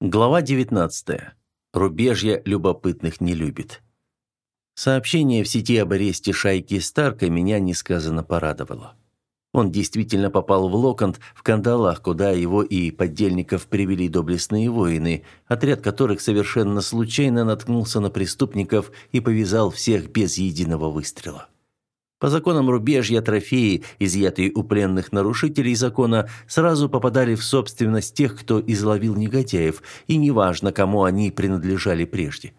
Глава 19. Рубежье любопытных не любит. Сообщение в сети об аресте шайки Старка меня несказанно порадовало. Он действительно попал в Локонд в кандалах, куда его и поддельников привели доблестные воины, отряд которых совершенно случайно наткнулся на преступников и повязал всех без единого выстрела. По законам рубежья трофеи, изъятые у пленных нарушителей закона, сразу попадали в собственность тех, кто изловил негодяев, и неважно, кому они принадлежали прежде.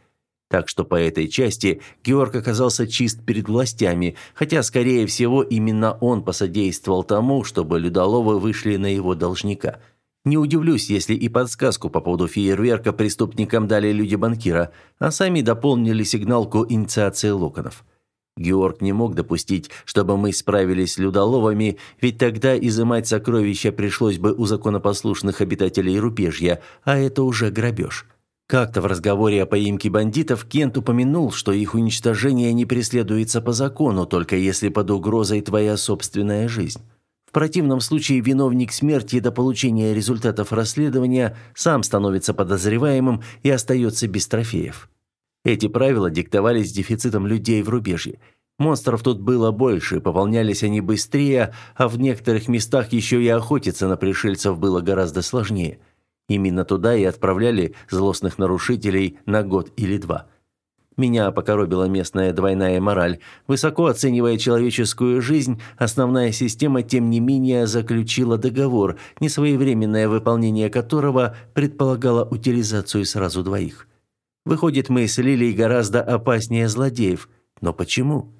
Так что по этой части Георг оказался чист перед властями, хотя, скорее всего, именно он посодействовал тому, чтобы Людоловы вышли на его должника. Не удивлюсь, если и подсказку по поводу фейерверка преступникам дали люди банкира, а сами дополнили сигналку инициации локонов. Георг не мог допустить, чтобы мы справились с людоловами, ведь тогда изымать сокровища пришлось бы у законопослушных обитателей рубежья, а это уже грабеж. Как-то в разговоре о поимке бандитов Кент упомянул, что их уничтожение не преследуется по закону, только если под угрозой твоя собственная жизнь. В противном случае виновник смерти до получения результатов расследования сам становится подозреваемым и остается без трофеев. Эти правила диктовались дефицитом людей в рубежье. Монстров тут было больше, пополнялись они быстрее, а в некоторых местах еще и охотиться на пришельцев было гораздо сложнее. Именно туда и отправляли злостных нарушителей на год или два. Меня покоробила местная двойная мораль. Высоко оценивая человеческую жизнь, основная система, тем не менее, заключила договор, несвоевременное выполнение которого предполагало утилизацию сразу двоих. Выходит, мы с Лилией гораздо опаснее злодеев. Но почему?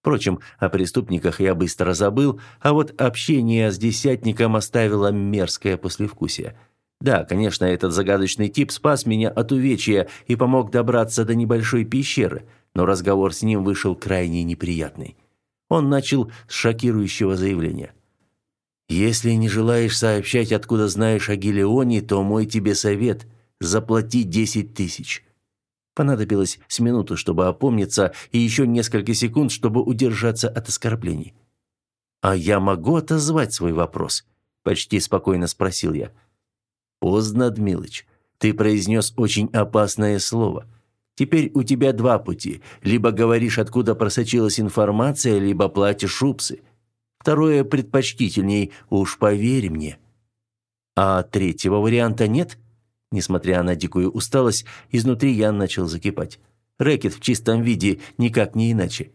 Впрочем, о преступниках я быстро забыл, а вот общение с десятником оставило мерзкое послевкусие. Да, конечно, этот загадочный тип спас меня от увечья и помог добраться до небольшой пещеры, но разговор с ним вышел крайне неприятный. Он начал с шокирующего заявления. «Если не желаешь сообщать, откуда знаешь о Гелионе, то мой тебе совет – заплати десять тысяч. Понадобилось с минуту, чтобы опомниться, и еще несколько секунд, чтобы удержаться от оскорблений. «А я могу отозвать свой вопрос?» – почти спокойно спросил я. «Поздно, Дмилыч. Ты произнес очень опасное слово. Теперь у тебя два пути. Либо говоришь, откуда просочилась информация, либо платишь упсы. Второе предпочтительней, уж поверь мне». «А третьего варианта нет?» Несмотря на дикую усталость, изнутри я начал закипать. Рэкет в чистом виде, никак не иначе.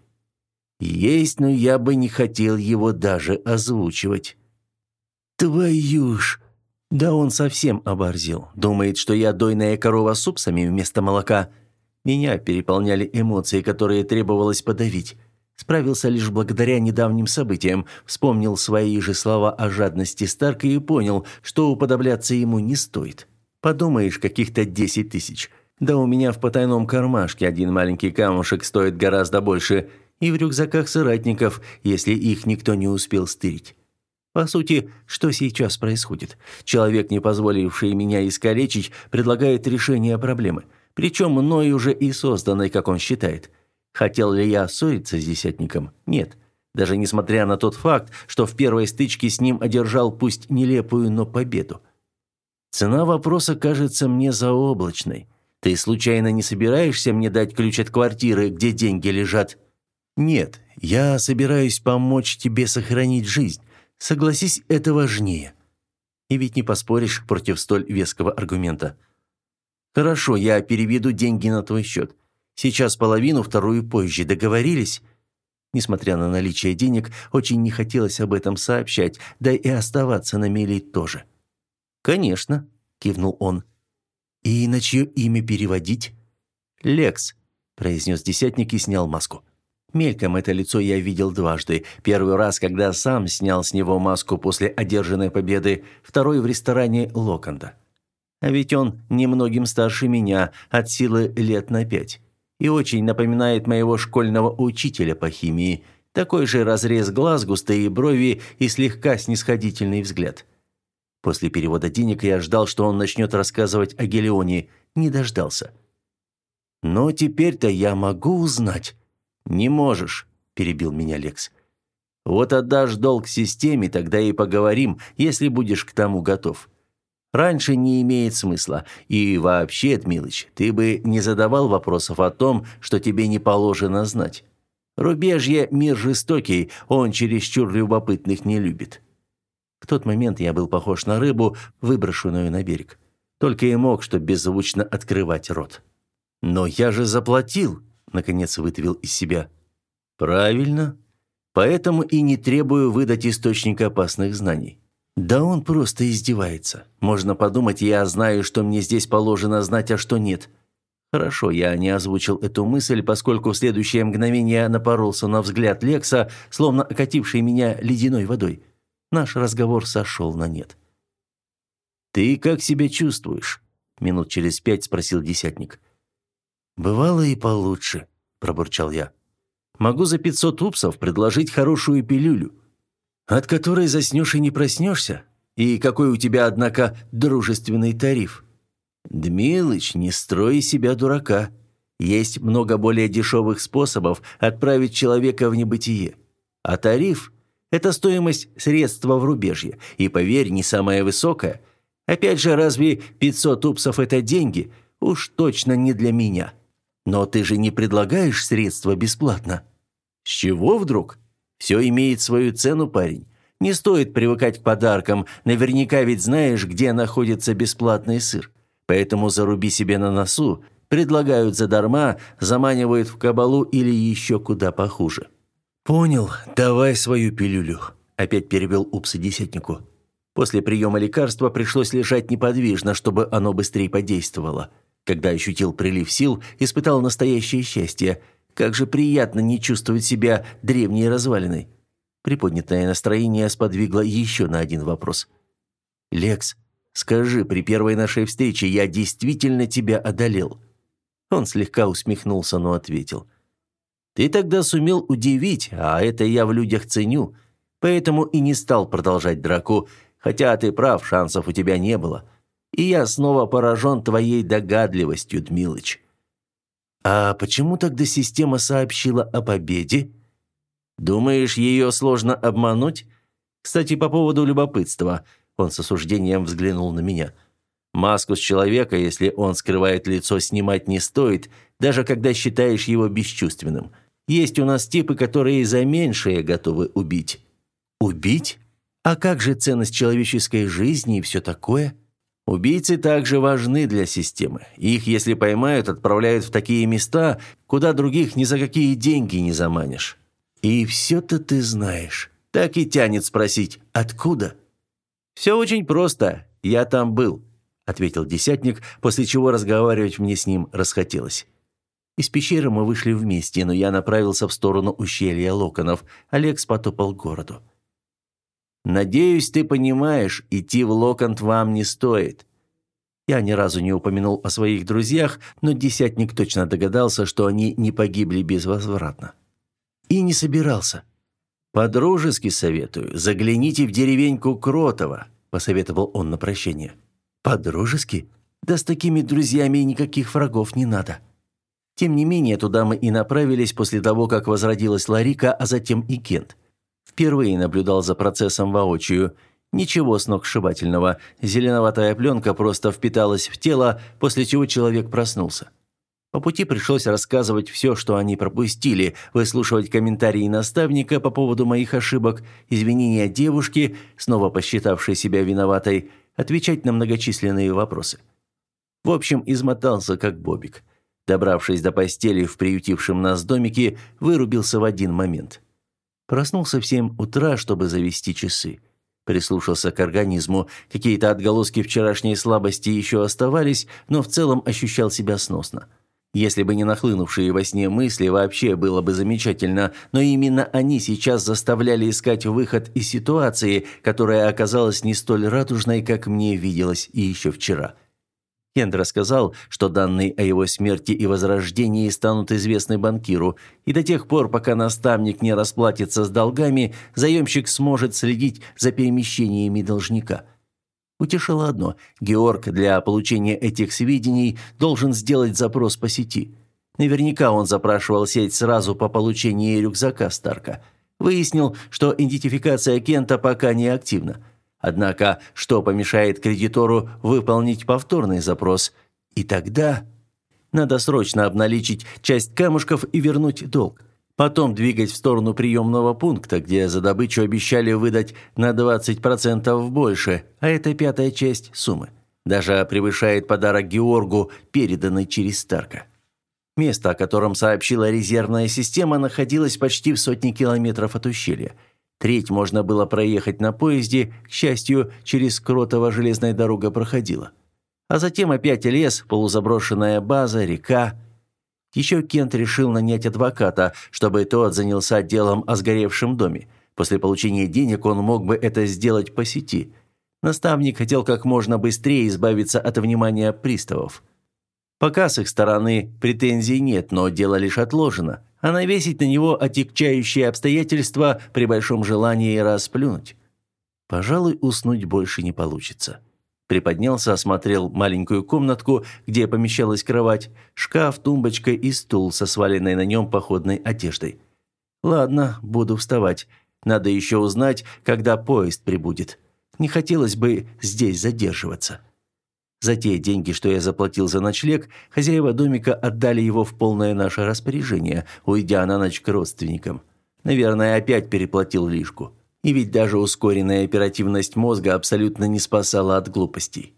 Есть, но я бы не хотел его даже озвучивать. Твою ж! Да он совсем оборзел. Думает, что я дойная корова с супсами вместо молока. Меня переполняли эмоции, которые требовалось подавить. Справился лишь благодаря недавним событиям, вспомнил свои же слова о жадности Старка и понял, что уподобляться ему не стоит. Подумаешь, каких-то десять тысяч. Да у меня в потайном кармашке один маленький камушек стоит гораздо больше, и в рюкзаках соратников, если их никто не успел стырить. По сути, что сейчас происходит? Человек, не позволивший меня искалечить, предлагает решение проблемы. Причем мной уже и созданной, как он считает. Хотел ли я ссориться с десятником? Нет. Даже несмотря на тот факт, что в первой стычке с ним одержал пусть нелепую, но победу. Цена вопроса кажется мне заоблачной. Ты случайно не собираешься мне дать ключ от квартиры, где деньги лежат? Нет, я собираюсь помочь тебе сохранить жизнь. Согласись, это важнее. И ведь не поспоришь против столь веского аргумента. Хорошо, я переведу деньги на твой счет. Сейчас половину, вторую позже. Договорились? Несмотря на наличие денег, очень не хотелось об этом сообщать, да и оставаться на мели тоже. «Конечно», – кивнул он. «И на чье имя переводить?» «Лекс», – произнес десятник и снял маску. Мельком это лицо я видел дважды. Первый раз, когда сам снял с него маску после одержанной победы, второй в ресторане Локонда. А ведь он немногим старше меня, от силы лет на пять. И очень напоминает моего школьного учителя по химии. Такой же разрез глаз, густые брови и слегка снисходительный взгляд. После перевода денег я ждал, что он начнет рассказывать о Гелионе, не дождался. «Но теперь-то я могу узнать». «Не можешь», – перебил меня Лекс. «Вот отдашь долг системе, тогда и поговорим, если будешь к тому готов. раньше не имеет смысла. И вообще, Дмилыч, ты бы не задавал вопросов о том, что тебе не положено знать. Рубежье – мир жестокий, он чересчур любопытных не любит. В тот момент я был похож на рыбу, выброшенную на берег. Только и мог, что беззвучно открывать рот. «Но я же заплатил!» – наконец выдавил из себя. «Правильно. Поэтому и не требую выдать источник опасных знаний. Да он просто издевается. Можно подумать, я знаю, что мне здесь положено знать, а что нет. Хорошо, я не озвучил эту мысль, поскольку в следующее мгновение напоролся на взгляд Лекса, словно окативший меня ледяной водой. Наш разговор сошел на нет. «Ты как себя чувствуешь?» – минут через пять спросил десятник. «Бывало и получше», – пробурчал я. «Могу за пятьсот упсов предложить хорошую пилюлю, от которой заснешь и не проснешься. И какой у тебя, однако, дружественный тариф?» «Дмилыч, не строй себя дурака. Есть много более дешевых способов отправить человека в небытие. А тариф – это стоимость средства в рубежье. И, поверь, не самая высокая. Опять же, разве 500 упсов – это деньги? Уж точно не для меня. Но ты же не предлагаешь средства бесплатно. С чего вдруг? Все имеет свою цену, парень. Не стоит привыкать к подаркам. Наверняка ведь знаешь, где находится бесплатный сыр. Поэтому заруби себе на носу, предлагают задарма, заманивают в кабалу или еще куда похуже. Понял, давай свою пилюлю, опять перевел Упсы десятнику. После приема лекарства пришлось лежать неподвижно, чтобы оно быстрее подействовало. Когда ощутил прилив сил, испытал настоящее счастье. Как же приятно не чувствовать себя древней развалиной. Приподнятое настроение сподвигло еще на один вопрос. «Лекс, Скажи, при первой нашей встрече я действительно тебя одолел?» Он слегка усмехнулся, но ответил. «Ты тогда сумел удивить, а это я в людях ценю, поэтому и не стал продолжать драку, хотя ты прав, шансов у тебя не было. И я снова поражен твоей догадливостью, Дмилыч». «А почему тогда система сообщила о победе?» «Думаешь, ее сложно обмануть?» «Кстати, по поводу любопытства – он с осуждением взглянул на меня. Маску с человека, если он скрывает лицо, снимать не стоит, даже когда считаешь его бесчувственным. Есть у нас типы, которые за меньшее готовы убить. Убить? А как же ценность человеческой жизни и все такое? Убийцы также важны для системы. Их, если поймают, отправляют в такие места, куда других ни за какие деньги не заманишь. И все-то ты знаешь. Так и тянет спросить «Откуда?» «Все очень просто. Я там был», – ответил десятник, после чего разговаривать мне с ним расхотелось. Из пещеры мы вышли вместе, но я направился в сторону ущелья Локонов. Олег спотопал к городу. «Надеюсь, ты понимаешь, идти в Локонт вам не стоит». Я ни разу не упомянул о своих друзьях, но десятник точно догадался, что они не погибли безвозвратно. И не собирался. «По-дружески советую, загляните в деревеньку Кротова», – посоветовал он на прощение. «По-дружески? Да с такими друзьями никаких врагов не надо». Тем не менее, туда мы и направились после того, как возродилась Ларика, а затем и Кент. Впервые наблюдал за процессом воочию. Ничего сногсшибательного. Зеленоватая пленка просто впиталась в тело, после чего человек проснулся. По пути пришлось рассказывать все, что они пропустили, выслушивать комментарии наставника по поводу моих ошибок, извинения девушки, снова посчитавшей себя виноватой, отвечать на многочисленные вопросы. В общем, измотался как бобик. Добравшись до постели в приютившем нас домике, вырубился в один момент. Проснулся в семь утра, чтобы завести часы. Прислушался к организму. Какие-то отголоски вчерашней слабости еще оставались, но в целом ощущал себя сносно. Если бы не нахлынувшие во сне мысли, вообще было бы замечательно, но именно они сейчас заставляли искать выход из ситуации, которая оказалась не столь радужной, как мне виделось и еще вчера. Кент рассказал, что данные о его смерти и возрождении станут известны банкиру, и до тех пор, пока наставник не расплатится с долгами, заемщик сможет следить за перемещениями должника – Утешило одно – Георг для получения этих сведений должен сделать запрос по сети. Наверняка он запрашивал сеть сразу по получении рюкзака Старка. Выяснил, что идентификация Кента пока не активна. Однако, что помешает кредитору выполнить повторный запрос? И тогда надо срочно обналичить часть камушков и вернуть долг. Потом двигать в сторону приемного пункта, где за добычу обещали выдать на 20% больше, а это пятая часть суммы. Даже превышает подарок Георгу, переданный через Старка. Место, о котором сообщила резервная система, находилось почти в сотне километров от ущелья. Треть можно было проехать на поезде, к счастью, через Кротово железная дорога проходила. А затем опять лес, полузаброшенная база, река. Еще Кент решил нанять адвоката, чтобы тот занялся делом о сгоревшем доме. После получения денег он мог бы это сделать по сети. Наставник хотел как можно быстрее избавиться от внимания приставов. Пока с их стороны претензий нет, но дело лишь отложено, а навесить на него отягчающие обстоятельства при большом желании расплюнуть. Пожалуй, уснуть больше не получится. Приподнялся, осмотрел маленькую комнатку, где помещалась кровать, шкаф, тумбочка и стул со сваленной на нем походной одеждой. Ладно, буду вставать. Надо еще узнать, когда поезд прибудет. Не хотелось бы здесь задерживаться. За те деньги, что я заплатил за ночлег, хозяева домика отдали его в полное наше распоряжение, уйдя на ночь к родственникам. Наверное, опять переплатил лишку. И ведь даже ускоренная оперативность мозга абсолютно не спасала от глупостей.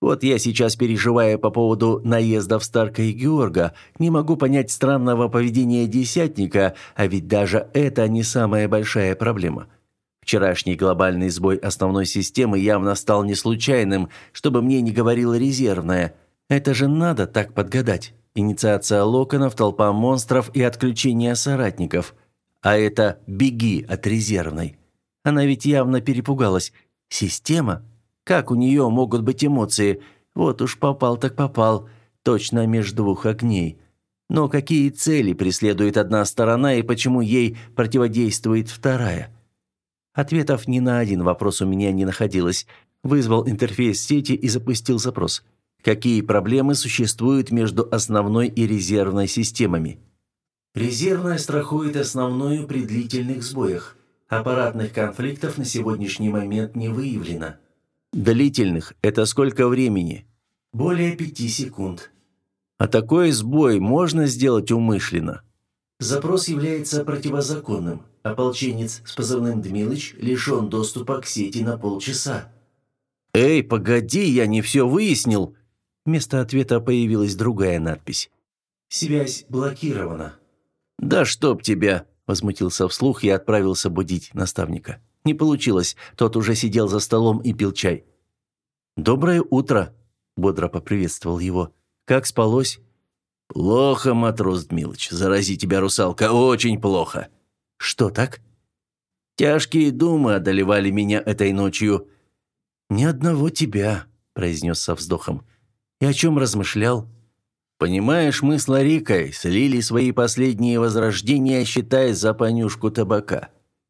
Вот я сейчас переживаю по поводу наездов Старка и Георга, не могу понять странного поведения десятника, а ведь даже это не самая большая проблема – Вчерашний глобальный сбой основной системы явно стал не случайным, чтобы мне не говорила резервная. Это же надо так подгадать. Инициация локонов, толпа монстров и отключение соратников. А это «беги от резервной». Она ведь явно перепугалась. Система? Как у нее могут быть эмоции? Вот уж попал так попал. Точно между двух огней. Но какие цели преследует одна сторона и почему ей противодействует вторая? Ответов ни на один вопрос у меня не находилось. Вызвал интерфейс сети и запустил запрос. Какие проблемы существуют между основной и резервной системами? Резервная страхует основную при длительных сбоях. Аппаратных конфликтов на сегодняшний момент не выявлено. Длительных – это сколько времени? Более пяти секунд. А такой сбой можно сделать умышленно? Запрос является противозаконным. Ополченец с позывным «Дмилыч» лишен доступа к сети на полчаса. «Эй, погоди, я не все выяснил!» Вместо ответа появилась другая надпись. «Связь блокирована». «Да чтоб тебя!» – возмутился вслух и отправился будить наставника. Не получилось, тот уже сидел за столом и пил чай. «Доброе утро!» – бодро поприветствовал его. «Как спалось?» «Плохо, матрос Дмилыч, зарази тебя, русалка, очень плохо!» «Что так?» «Тяжкие думы одолевали меня этой ночью». «Ни одного тебя», – произнес со вздохом. «И о чем размышлял?» «Понимаешь, мы с Ларикой слили свои последние возрождения, считая за понюшку табака.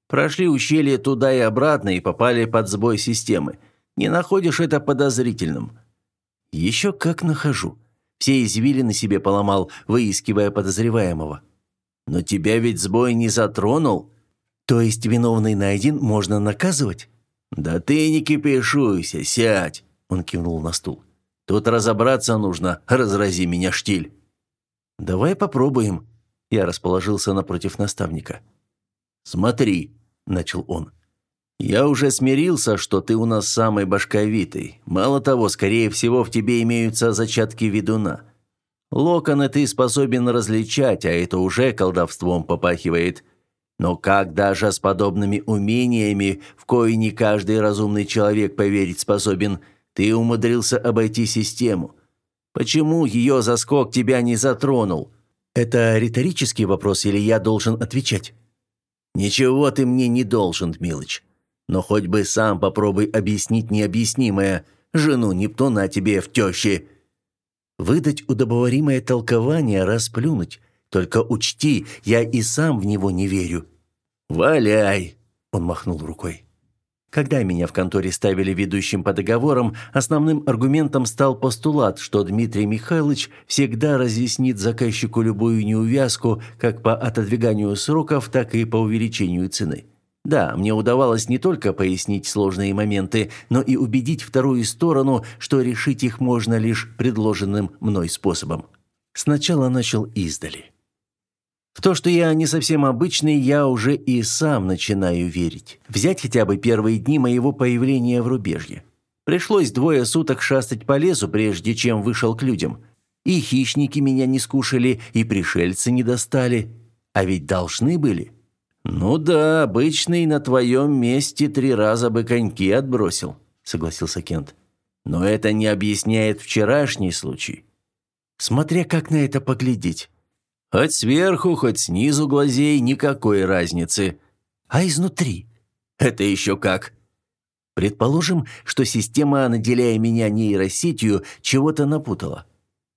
Прошли ущелье туда и обратно и попали под сбой системы. Не находишь это подозрительным?» «Еще как нахожу. Все извилины себе поломал, выискивая подозреваемого». Но тебя ведь сбой не затронул. То есть виновный найден, можно наказывать? Да ты не кипишуйся, сядь, он кивнул на стул. Тут разобраться нужно, разрази меня штиль. Давай попробуем. Я расположился напротив наставника. Смотри, начал он. Я уже смирился, что ты у нас самый башковитый. Мало того, скорее всего, в тебе имеются зачатки ведуна. Локоны ты способен различать, а это уже колдовством попахивает. Но как даже с подобными умениями, в кои не каждый разумный человек поверить способен, ты умудрился обойти систему? Почему ее заскок тебя не затронул? Это риторический вопрос или я должен отвечать? Ничего ты мне не должен, Милыч. Но хоть бы сам попробуй объяснить необъяснимое. Жену Нептуна тебе в тещи – Выдать удобоваримое толкование, расплюнуть. Только учти, я и сам в него не верю». «Валяй!» – он махнул рукой. Когда меня в конторе ставили ведущим по договорам, основным аргументом стал постулат, что Дмитрий Михайлович всегда разъяснит заказчику любую неувязку как по отодвиганию сроков, так и по увеличению цены. Да, мне удавалось не только пояснить сложные моменты, но и убедить вторую сторону, что решить их можно лишь предложенным мной способом. Сначала начал издали. То, что я не совсем обычный, я уже и сам начинаю верить. Взять хотя бы первые дни моего появления в рубежье. Пришлось двое суток шастать по лесу, прежде чем вышел к людям. И хищники меня не скушали, и пришельцы не достали. А ведь должны были. «Ну да, обычный на твоем месте три раза бы коньки отбросил», — согласился Кент. «Но это не объясняет вчерашний случай. Смотря как на это поглядеть. Хоть сверху, хоть снизу глазей, никакой разницы. А изнутри? Это еще как?» Предположим, что система, наделяя меня нейросетью, чего-то напутала.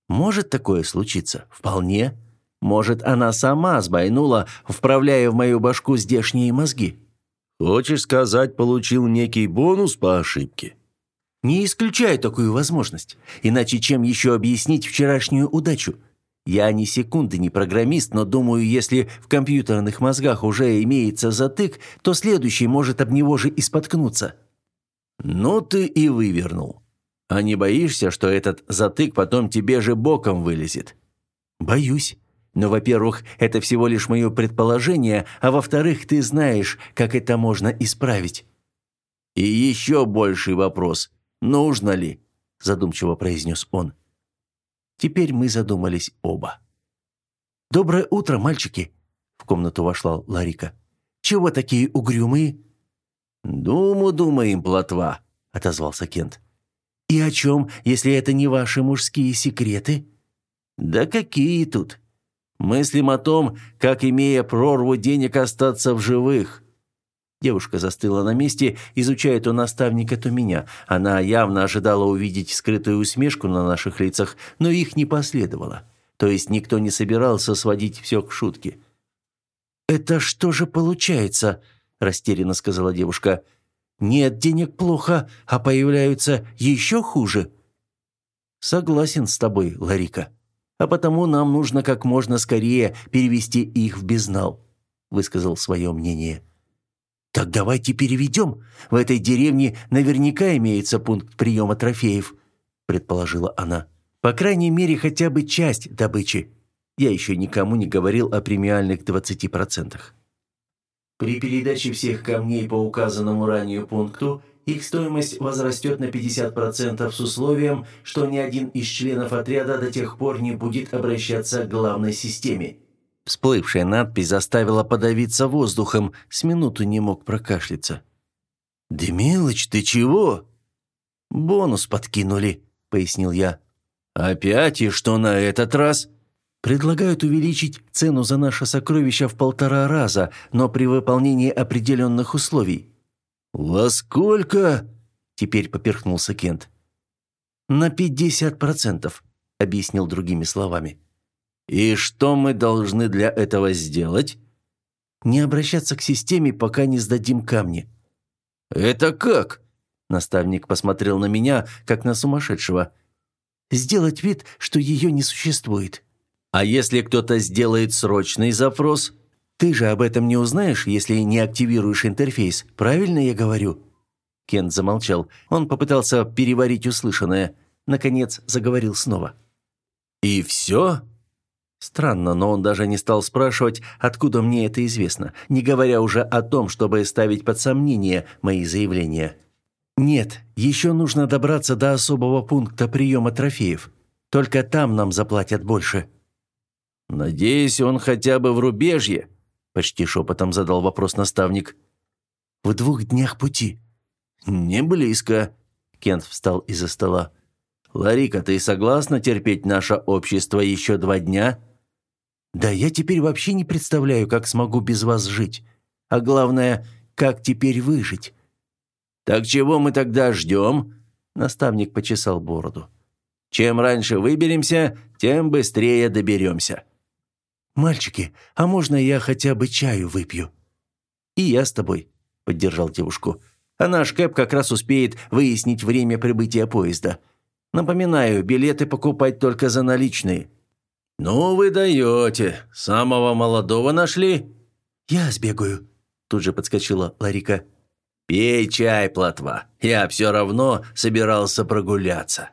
Может такое случиться? Вполне. Может, она сама сбойнула, вправляя в мою башку здешние мозги. Хочешь сказать, получил некий бонус по ошибке? Не исключаю такую возможность. Иначе чем еще объяснить вчерашнюю удачу? Я ни секунды не программист, но думаю, если в компьютерных мозгах уже имеется затык, то следующий может об него же и споткнуться. Ну ты и вывернул. А не боишься, что этот затык потом тебе же боком вылезет? Боюсь. Но, во-первых, это всего лишь мое предположение, а во-вторых, ты знаешь, как это можно исправить». «И еще больший вопрос. Нужно ли?» – задумчиво произнес он. Теперь мы задумались оба. «Доброе утро, мальчики!» – в комнату вошла Ларика. «Чего такие угрюмые?» «Думу думаем, плотва», – отозвался Кент. «И о чем, если это не ваши мужские секреты?» «Да какие тут? Мыслим о том, как, имея прорву денег, остаться в живых». Девушка застыла на месте, изучая то наставника, то меня. Она явно ожидала увидеть скрытую усмешку на наших лицах, но их не последовало. То есть никто не собирался сводить все к шутке. «Это что же получается?» – растерянно сказала девушка. «Нет денег плохо, а появляются еще хуже». «Согласен с тобой, Ларика», а потому нам нужно как можно скорее перевести их в безнал», – высказал свое мнение. «Так давайте переведем. В этой деревне наверняка имеется пункт приема трофеев», – предположила она. «По крайней мере, хотя бы часть добычи. Я еще никому не говорил о премиальных 20%. При передаче всех камней по указанному ранее пункту – их стоимость возрастет на 50% с условием, что ни один из членов отряда до тех пор не будет обращаться к главной системе. Всплывшая надпись заставила подавиться воздухом, с минуту не мог прокашляться. «Демилыч, ты чего?» «Бонус подкинули», — пояснил я. «Опять и что на этот раз?» «Предлагают увеличить цену за наше сокровище в полтора раза, но при выполнении определенных условий». «Во сколько?» – теперь поперхнулся Кент. «На пятьдесят процентов», – объяснил другими словами. «И что мы должны для этого сделать?» «Не обращаться к системе, пока не сдадим камни». «Это как?» Наставник посмотрел на меня, как на сумасшедшего. «Сделать вид, что ее не существует». «А если кто-то сделает срочный запрос?» Ты же об этом не узнаешь, если не активируешь интерфейс. Правильно я говорю?» Кент замолчал. Он попытался переварить услышанное. Наконец заговорил снова. «И все?» Странно, но он даже не стал спрашивать, откуда мне это известно, не говоря уже о том, чтобы ставить под сомнение мои заявления. «Нет, еще нужно добраться до особого пункта приема трофеев. Только там нам заплатят больше». «Надеюсь, он хотя бы в рубежье», Почти шепотом задал вопрос наставник. «В двух днях пути». «Не близко». Кент встал из-за стола. «Ларика, ты согласна терпеть наше общество еще два дня?» «Да я теперь вообще не представляю, как смогу без вас жить. А главное, как теперь выжить». «Так чего мы тогда ждем?» Наставник почесал бороду. «Чем раньше выберемся, тем быстрее доберемся». «Мальчики, а можно я хотя бы чаю выпью?» «И я с тобой», — поддержал девушку. «А наш Кэп как раз успеет выяснить время прибытия поезда. Напоминаю, билеты покупать только за наличные». «Ну вы даете. Самого молодого нашли?» «Я сбегаю», тут же подскочила Ларика. «Пей чай, плотва. Я все равно собирался прогуляться».